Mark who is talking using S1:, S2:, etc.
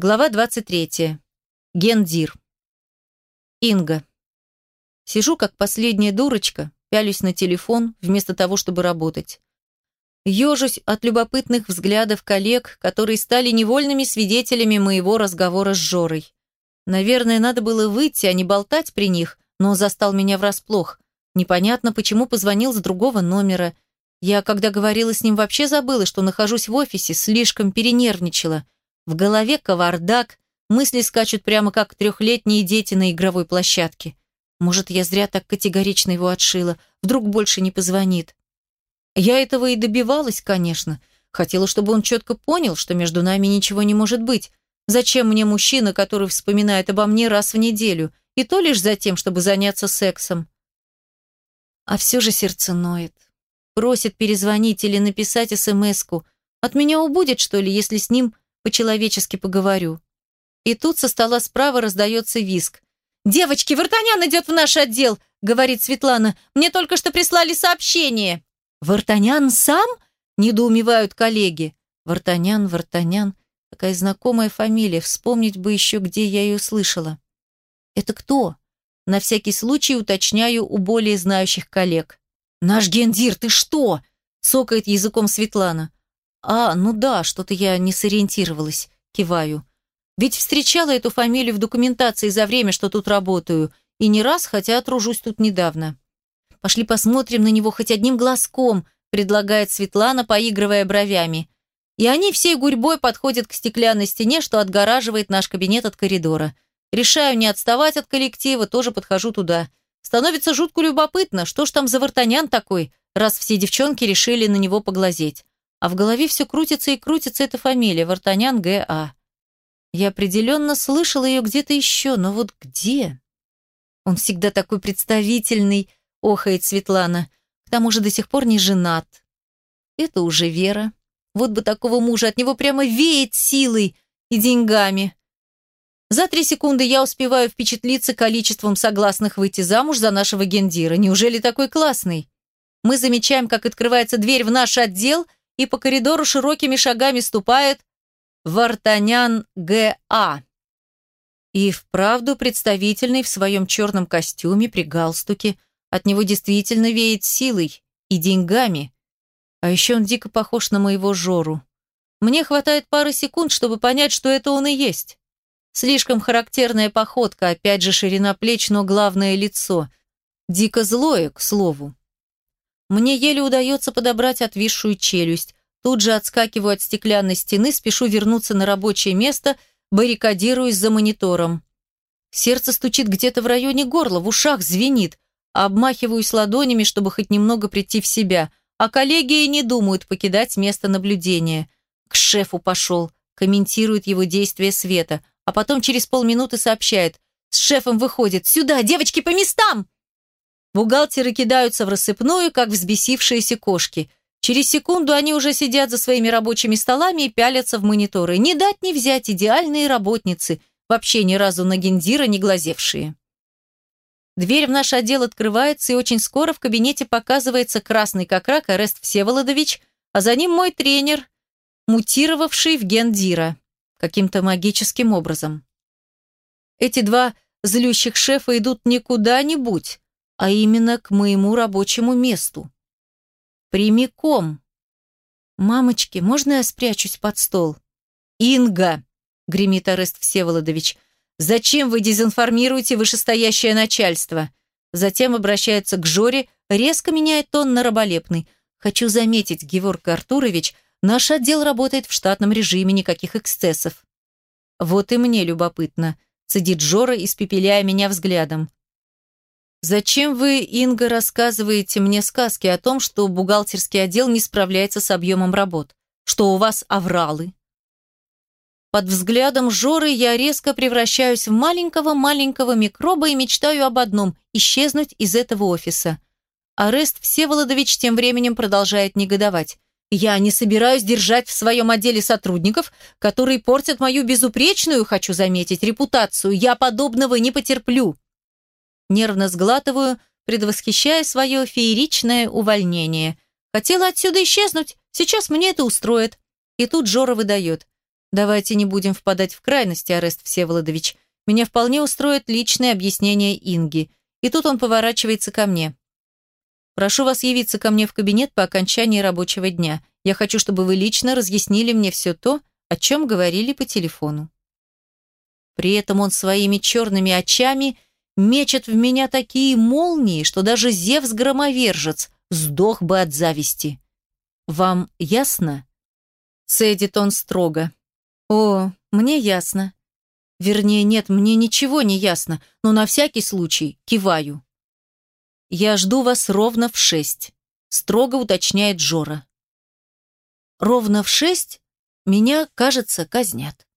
S1: Глава 23. Гендир. Инга. Сижу как последняя дурочка, пялюсь на телефон, вместо того, чтобы работать. Ежусь от любопытных взглядов коллег, которые стали невольными свидетелями моего разговора с Жорой. Наверное, надо было выйти, а не болтать при них, но застал меня врасплох. Непонятно, почему позвонил с другого номера. Я, когда говорила с ним, вообще забыла, что нахожусь в офисе, слишком перенервничала – в голове кавардак, мысли скачут прямо как трехлетние дети на игровой площадке. Может, я зря так категорично его отшила. Вдруг больше не позвонит. Я этого и добивалась, конечно. Хотела, чтобы он четко понял, что между нами ничего не может быть. Зачем мне мужчина, который вспоминает обо мне раз в неделю? И то лишь за тем, чтобы заняться сексом. А все же сердце ноет. Просит перезвонить или написать смс-ку. От меня убудет, что ли, если с ним по-человечески поговорю. И тут со стола справа раздается виск. «Девочки, Вартанян идет в наш отдел!» — говорит Светлана. «Мне только что прислали сообщение». «Вартанян сам?» — недоумевают коллеги. Вартанян, Вартанян. Такая знакомая фамилия. Вспомнить бы еще, где я ее слышала. «Это кто?» На всякий случай уточняю у более знающих коллег. «Наш гендир, ты что?» — сокает языком Светлана. «А, ну да, что-то я не сориентировалась», – киваю. «Ведь встречала эту фамилию в документации за время, что тут работаю, и не раз, хотя тружусь тут недавно». «Пошли посмотрим на него хоть одним глазком», – предлагает Светлана, поигрывая бровями. И они всей гурьбой подходят к стеклянной стене, что отгораживает наш кабинет от коридора. Решаю не отставать от коллектива, тоже подхожу туда. Становится жутко любопытно, что ж там за вартанян такой, раз все девчонки решили на него поглазеть. А в голове все крутится и крутится эта фамилия, Вартанян Г.А. Я определенно слышала ее где-то еще, но вот где? Он всегда такой представительный, охает Светлана. К тому же до сих пор не женат. Это уже Вера. Вот бы такого мужа, от него прямо веет силой и деньгами. За три секунды я успеваю впечатлиться количеством согласных выйти замуж за нашего гендира. Неужели такой классный? Мы замечаем, как открывается дверь в наш отдел – и по коридору широкими шагами ступает Вартанян Г.А. И вправду представительный в своем черном костюме при галстуке. От него действительно веет силой и деньгами. А еще он дико похож на моего Жору. Мне хватает пары секунд, чтобы понять, что это он и есть. Слишком характерная походка, опять же ширина плеч, но главное лицо. Дико злое, к слову. Мне еле удается подобрать отвисшую челюсть. Тут же отскакиваю от стеклянной стены, спешу вернуться на рабочее место, баррикадируясь за монитором. Сердце стучит где-то в районе горла, в ушах звенит. Обмахиваюсь ладонями, чтобы хоть немного прийти в себя. А коллеги и не думают покидать место наблюдения. К шефу пошел, комментирует его действия Света, а потом через полминуты сообщает. С шефом выходит. «Сюда, девочки, по местам!» Бухгалтеры кидаются в рассыпную, как взбесившиеся кошки. Через секунду они уже сидят за своими рабочими столами и пялятся в мониторы. Не дать не взять идеальные работницы, вообще ни разу на гендира не глазевшие. Дверь в наш отдел открывается, и очень скоро в кабинете показывается красный как рак Арест Всеволодович, а за ним мой тренер, мутировавший в гендира каким-то магическим образом. Эти два злющих шефа идут не куда-нибудь, а именно к моему рабочему месту. Прямиком. «Мамочки, можно я спрячусь под стол?» «Инга!» — гремит Арест Всеволодович. «Зачем вы дезинформируете вышестоящее начальство?» Затем обращается к Жоре, резко меняет тон на раболепный. «Хочу заметить, Геворг Артурович, наш отдел работает в штатном режиме, никаких эксцессов». «Вот и мне любопытно», — цедит Жора, испепеляя меня взглядом. Зачем вы, Инга, рассказываете мне сказки о том, что бухгалтерский отдел не справляется с объемом работ? Что у вас авралы? Под взглядом Жоры я резко превращаюсь в маленького-маленького микроба и мечтаю об одном – исчезнуть из этого офиса. Арест Всеволодович тем временем продолжает негодовать. Я не собираюсь держать в своем отделе сотрудников, которые портят мою безупречную, хочу заметить, репутацию. Я подобного не потерплю. Нервно сглатываю, предвосхищая свое фееричное увольнение. Хотела отсюда исчезнуть, сейчас мне это устроит. И тут Жора выдает. Давайте не будем впадать в крайности, Арест Всеволодович. Меня вполне устроит личное объяснение Инги. И тут он поворачивается ко мне. Прошу вас явиться ко мне в кабинет по окончании рабочего дня. Я хочу, чтобы вы лично разъяснили мне все то, о чем говорили по телефону. При этом он своими черными очами мечет в меня такие молнии, что даже Зевс-громовержец сдох бы от зависти. Вам ясно? Цедит он строго. О, мне ясно. Вернее, нет, мне ничего не ясно, но на всякий случай киваю. Я жду вас ровно в шесть, строго уточняет Жора. Ровно в шесть меня, кажется, казнят.